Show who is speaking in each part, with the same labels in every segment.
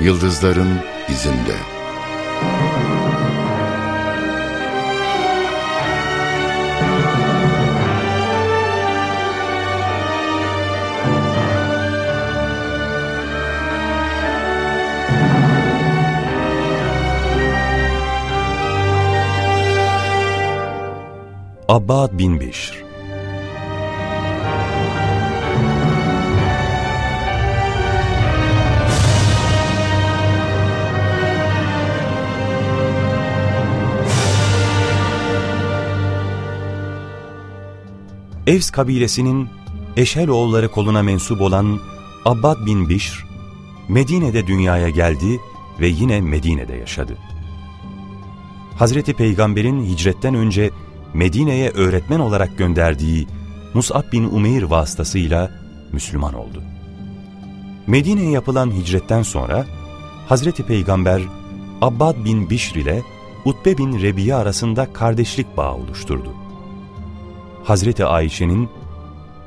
Speaker 1: Yıldızların izinde.
Speaker 2: Abbad bin Bişr Evs kabilesinin Eşel oğulları koluna mensup olan Abbad bin Bişr, Medine'de dünyaya geldi ve yine Medine'de yaşadı. Hazreti Peygamber'in hicretten önce Medine'ye öğretmen olarak gönderdiği Mus'ab bin Umeyr vasıtasıyla Müslüman oldu. Medine'ye yapılan hicretten sonra Hazreti Peygamber Abbad bin Bişr ile Utbe bin Rebiye arasında kardeşlik bağı oluşturdu. Hazreti Ayşe'nin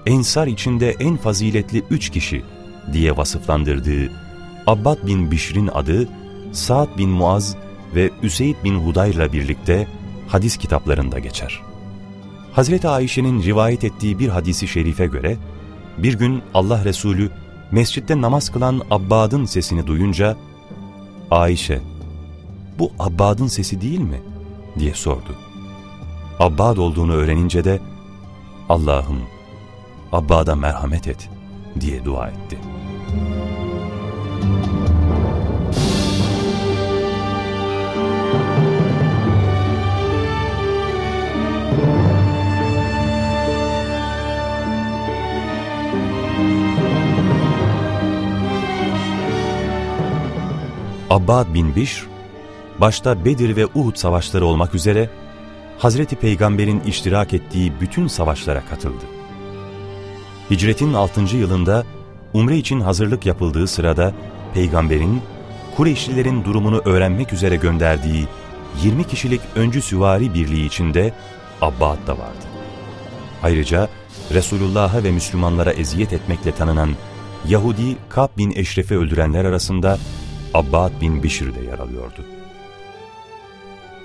Speaker 2: Ensar içinde en faziletli üç kişi diye vasıflandırdığı Abbad bin Bişr'in adı Sa'd bin Muaz ve Üseyd bin Hudayr'la birlikte hadis kitaplarında geçer. Hazreti Ayşe'nin rivayet ettiği bir hadisi şerife göre, bir gün Allah Resulü mescitte namaz kılan Abbad'ın sesini duyunca, Ayşe, bu Abbad'ın sesi değil mi? diye sordu. Abbad olduğunu öğrenince de, Allah'ım Abba'da merhamet et diye dua etti. Abbad bin Bişr, başta Bedir ve Uhud savaşları olmak üzere Hazreti Peygamber'in iştirak ettiği bütün savaşlara katıldı. Hicretin 6. yılında umre için hazırlık yapıldığı sırada Peygamber'in Kureyşlilerin durumunu öğrenmek üzere gönderdiği 20 kişilik öncü süvari birliği içinde Abbad da vardı. Ayrıca Resulullah'a ve Müslümanlara eziyet etmekle tanınan Yahudi Kab bin Eşref'i öldürenler arasında Abbad bin Bişir de yer alıyordu.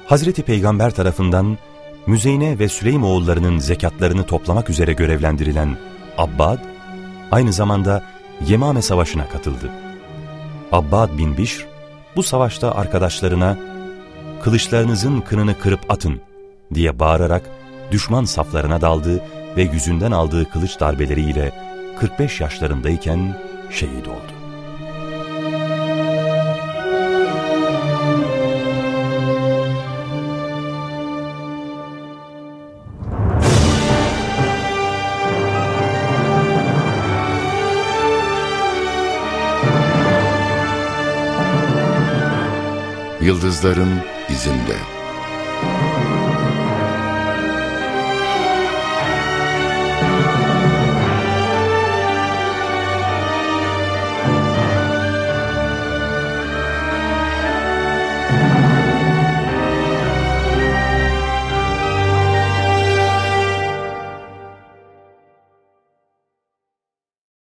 Speaker 2: Hazreti Peygamber tarafından Müzeyne ve Süleym oğullarının zekatlarını toplamak üzere görevlendirilen Abbad, aynı zamanda Yemame Savaşı'na katıldı. Abbad bin Bişr, bu savaşta arkadaşlarına kılıçlarınızın kınını kırıp atın diye bağırarak düşman saflarına daldı ve yüzünden aldığı kılıç darbeleriyle 45 yaşlarındayken şehit oldu.
Speaker 1: Yıldızların izinde.